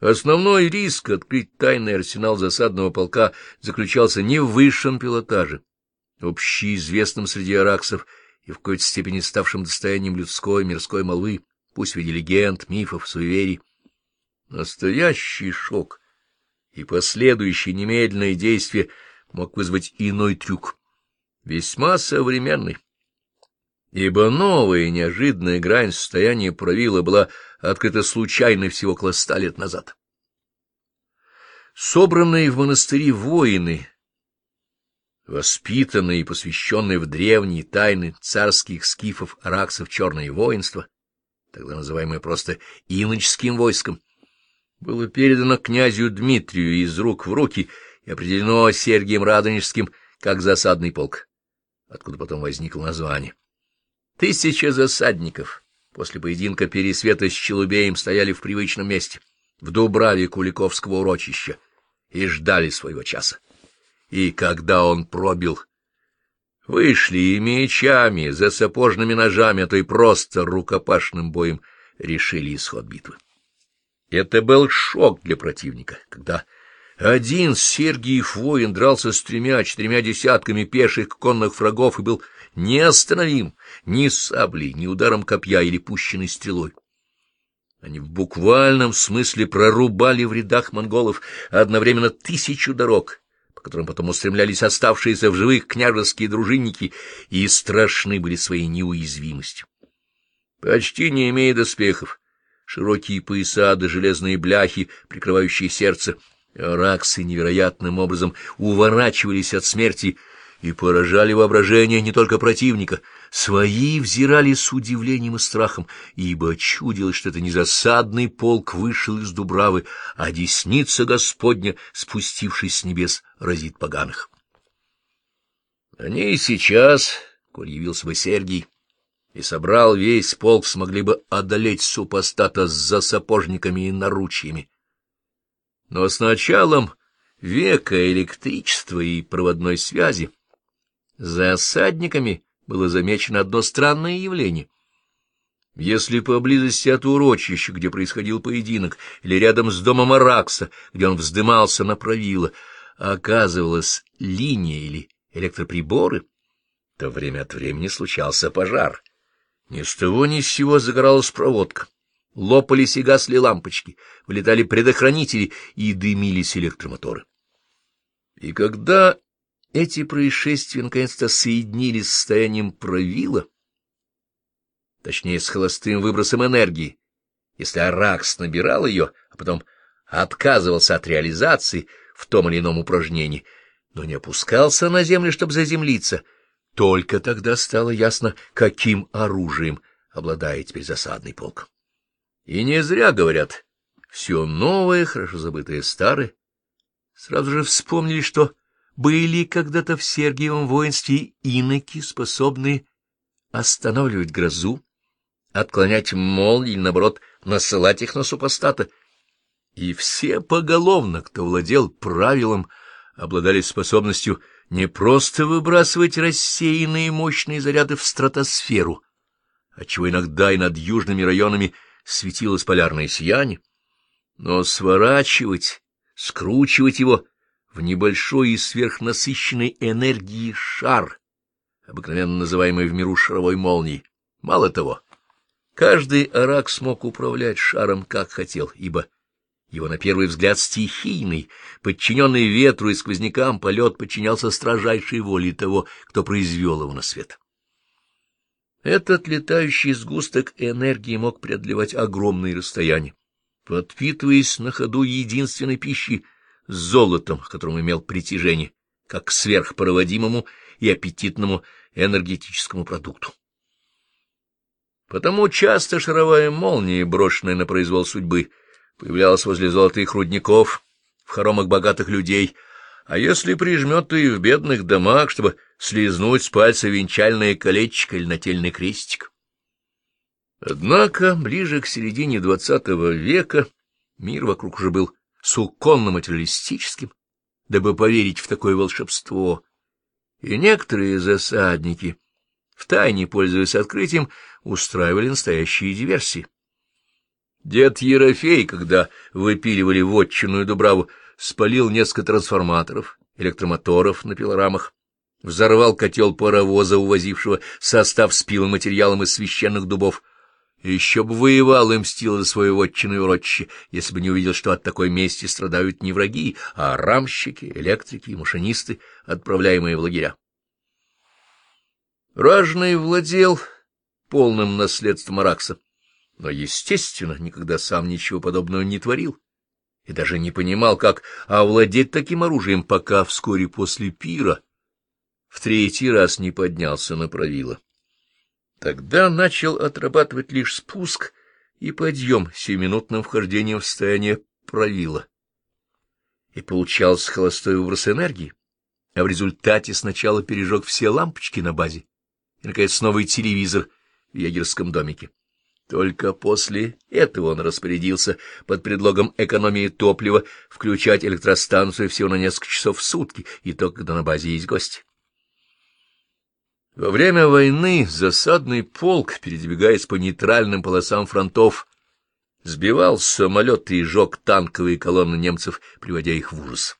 Основной риск открыть тайный арсенал засадного полка заключался не в высшем пилотаже, общеизвестном среди араксов и в какой-то степени ставшем достоянием людской мирской молвы, пусть в виде легенд, мифов, суеверий. Настоящий шок и последующее немедленное действие мог вызвать иной трюк, весьма современный ибо новая неожиданная грань состояния правила была открыта случайно всего около ста лет назад. Собранные в монастыре воины, воспитанные и посвященные в древние тайны царских скифов, араксов, черное воинство, тогда называемое просто иноческим войском, было передано князю Дмитрию из рук в руки и определено Сергием Радонежским как засадный полк, откуда потом возникло название. Тысяча засадников после поединка Пересвета с Челубеем стояли в привычном месте, в Дубраве Куликовского урочища, и ждали своего часа. И когда он пробил, вышли и мечами, за сапожными ножами, а то и просто рукопашным боем решили исход битвы. Это был шок для противника, когда один Сергиев воин дрался с тремя-четырьмя десятками пеших конных врагов и был неостановим ни саблей, ни ударом копья или пущенной стрелой. Они в буквальном смысле прорубали в рядах монголов одновременно тысячу дорог, по которым потом устремлялись оставшиеся в живых княжеские дружинники, и страшны были своей неуязвимостью. Почти не имея доспехов, широкие пояса да железные бляхи, прикрывающие сердце, раксы невероятным образом уворачивались от смерти и поражали воображение не только противника. Свои взирали с удивлением и страхом, ибо чудилось, что это не засадный полк вышел из Дубравы, а десница Господня, спустившись с небес, разит поганых. Они и сейчас, коль явился бы Сергий, и собрал весь полк, смогли бы одолеть супостата с засапожниками и наручьями. Но с началом века электричества и проводной связи за осадниками было замечено одно странное явление. Если поблизости от урочища, где происходил поединок, или рядом с домом Аракса, где он вздымался на правило, оказывалась линия или электроприборы, то время от времени случался пожар. Ни с того ни с сего загоралась проводка. Лопались и гасли лампочки, вылетали предохранители и дымились электромоторы. И когда эти происшествия наконец-то соединились с состоянием правила, точнее, с холостым выбросом энергии. Если Аракс набирал ее, а потом отказывался от реализации в том или ином упражнении, но не опускался на землю, чтобы заземлиться, только тогда стало ясно, каким оружием обладает теперь засадный полк. И не зря говорят, все новое, хорошо забытое старое. Сразу же вспомнили, что были когда-то в Сергиевом воинстве иноки, способные останавливать грозу, отклонять мол или, наоборот, насылать их на супостата. И все поголовно, кто владел правилом, обладали способностью не просто выбрасывать рассеянные мощные заряды в стратосферу, отчего иногда и над южными районами светилось полярное сияние, но сворачивать, скручивать его в небольшой и сверхнасыщенной энергии шар, обыкновенно называемый в миру шаровой молнией. Мало того, каждый арак смог управлять шаром как хотел, ибо его на первый взгляд стихийный, подчиненный ветру и сквознякам полет подчинялся строжайшей воле того, кто произвел его на свет. Этот летающий сгусток энергии мог преодолевать огромные расстояния, подпитываясь на ходу единственной пищей — золотом, к которому имел притяжение, как к сверхпроводимому и аппетитному энергетическому продукту. Потому часто шаровая молния, брошенная на произвол судьбы, появлялась возле золотых рудников, в хоромах богатых людей, а если прижмет, то и в бедных домах, чтобы слезнуть с пальца венчальное колечко или нательный крестик. Однако ближе к середине двадцатого века мир вокруг уже был суконно-материалистическим, дабы поверить в такое волшебство, и некоторые засадники, втайне пользуясь открытием, устраивали настоящие диверсии. Дед Ерофей, когда выпиливали вотчинную Дубраву, спалил несколько трансформаторов, электромоторов на пилорамах, взорвал котел паровоза, увозившего состав с пиломатериалом из священных дубов. Еще бы воевал и мстил за свое вотчину урочище, если бы не увидел, что от такой мести страдают не враги, а рамщики, электрики и машинисты, отправляемые в лагеря. Ражный владел полным наследством Аракса, но, естественно, никогда сам ничего подобного не творил и даже не понимал, как овладеть таким оружием, пока вскоре после пира в третий раз не поднялся на правило. Тогда начал отрабатывать лишь спуск и подъем сиюминутным вхождением в состояние правила. И получался холостой выброс энергии, а в результате сначала пережег все лампочки на базе и, наконец, новый телевизор в егерском домике. Только после этого он распорядился под предлогом экономии топлива включать электростанцию всего на несколько часов в сутки, и то, когда на базе есть гости. Во время войны засадный полк, передвигаясь по нейтральным полосам фронтов, сбивал самолеты и жег танковые колонны немцев, приводя их в ужас.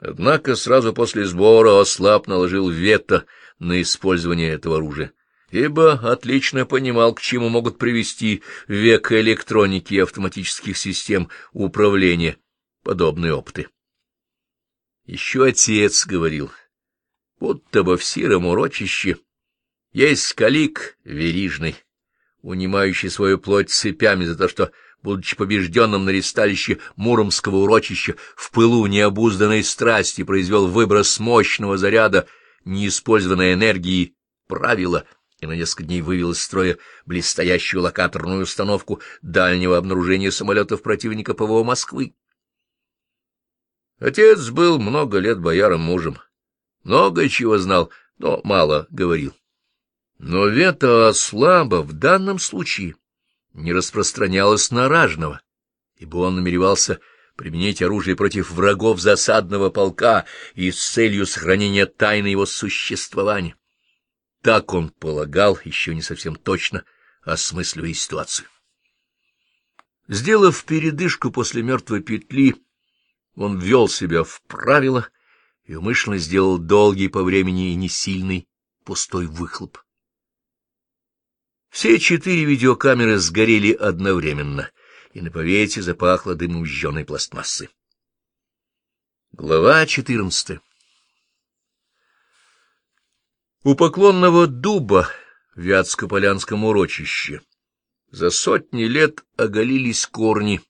Однако сразу после сбора Ослаб наложил вето на использование этого оружия, ибо отлично понимал, к чему могут привести век электроники и автоматических систем управления подобные опыты. Еще отец говорил — будто бы в сиром урочище есть калик верижный, унимающий свою плоть цепями за то, что, будучи побежденным на ресталище Муромского урочища, в пылу необузданной страсти произвел выброс мощного заряда неиспользованной энергии правила и на несколько дней вывел из строя блестящую локаторную установку дальнего обнаружения самолетов противника ПВО Москвы. Отец был много лет бояром мужем много чего знал, но мало говорил. Но вето слабо в данном случае не распространялось на ражного, ибо он намеревался применить оружие против врагов засадного полка и с целью сохранения тайны его существования. Так он полагал, еще не совсем точно осмысливая ситуацию. Сделав передышку после мертвой петли, он ввел себя в правила и умышленно сделал долгий по времени и несильный пустой выхлоп. Все четыре видеокамеры сгорели одновременно, и на повете запахло дымом жженой пластмассы. Глава четырнадцатая У поклонного дуба в Вятско-Полянском урочище за сотни лет оголились корни,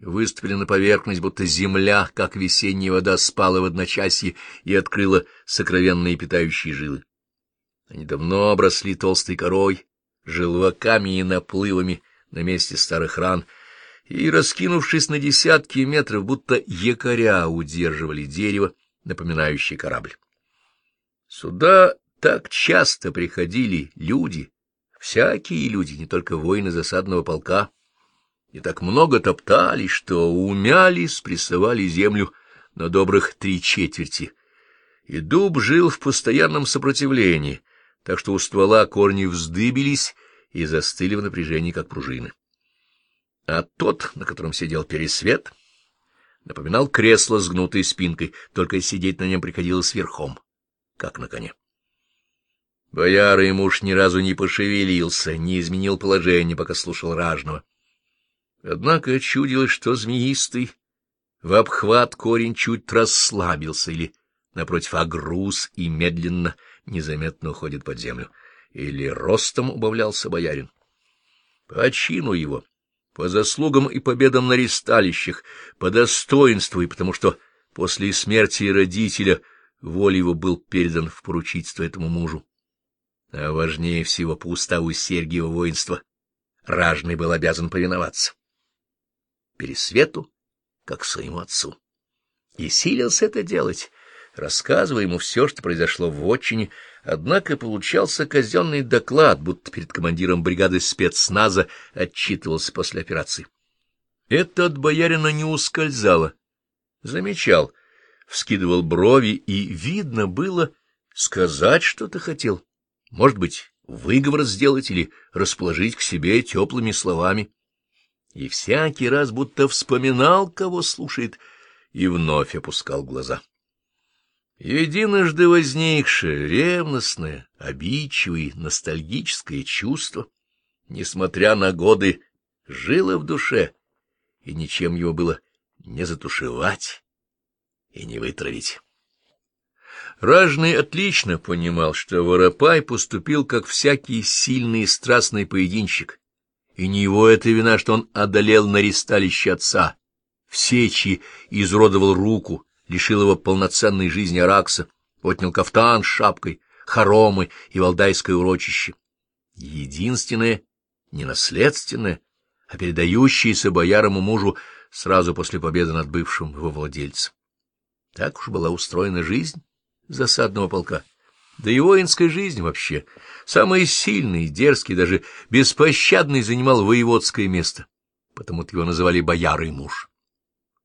выступили на поверхность, будто земля, как весенняя вода, спала в одночасье и открыла сокровенные питающие жилы. Они давно обросли толстой корой, желваками и наплывами на месте старых ран, и, раскинувшись на десятки метров, будто якоря удерживали дерево, напоминающее корабль. Сюда так часто приходили люди, всякие люди, не только воины засадного полка, и так много топтали, что умяли, спрессовали землю на добрых три четверти. И дуб жил в постоянном сопротивлении, так что у ствола корни вздыбились и застыли в напряжении, как пружины. А тот, на котором сидел пересвет, напоминал кресло с гнутой спинкой, только сидеть на нем приходилось верхом, как на коне. Бояра и муж ни разу не пошевелился, не изменил положение, пока слушал ражного. Однако чудилось, что змеистый в обхват корень чуть расслабился или, напротив, огруз и медленно, незаметно уходит под землю. Или ростом убавлялся боярин. По чину его, по заслугам и победам на ресталищах, по достоинству и потому что после смерти родителя воля его был передан в поручительство этому мужу. А важнее всего по уставу Сергиева воинства ражный был обязан повиноваться. Пересвету, как своему отцу. И силился это делать, рассказывая ему все, что произошло в отчине, однако получался казенный доклад, будто перед командиром бригады спецназа отчитывался после операции. Это от боярина не ускользало. Замечал, вскидывал брови, и видно было сказать что-то хотел. Может быть, выговор сделать или расположить к себе теплыми словами и всякий раз будто вспоминал, кого слушает, и вновь опускал глаза. Единожды возникшее, ревностное, обидчивое, ностальгическое чувство, несмотря на годы, жило в душе, и ничем его было не затушевать и не вытравить. Ражный отлично понимал, что Воропай поступил как всякий сильный и страстный поединщик, и не его это вина, что он одолел на ресталище отца, в сечи изуродовал руку, лишил его полноценной жизни Аракса, отнял кафтан с шапкой, хоромы и валдайское урочище. Единственное, ненаследственное, а передающееся боярому мужу сразу после победы над бывшим его владельцем. Так уж была устроена жизнь засадного полка. Да и воинская жизнь вообще. Самый сильный, дерзкий, даже беспощадный занимал воеводское место. Потому-то его называли боярый муж.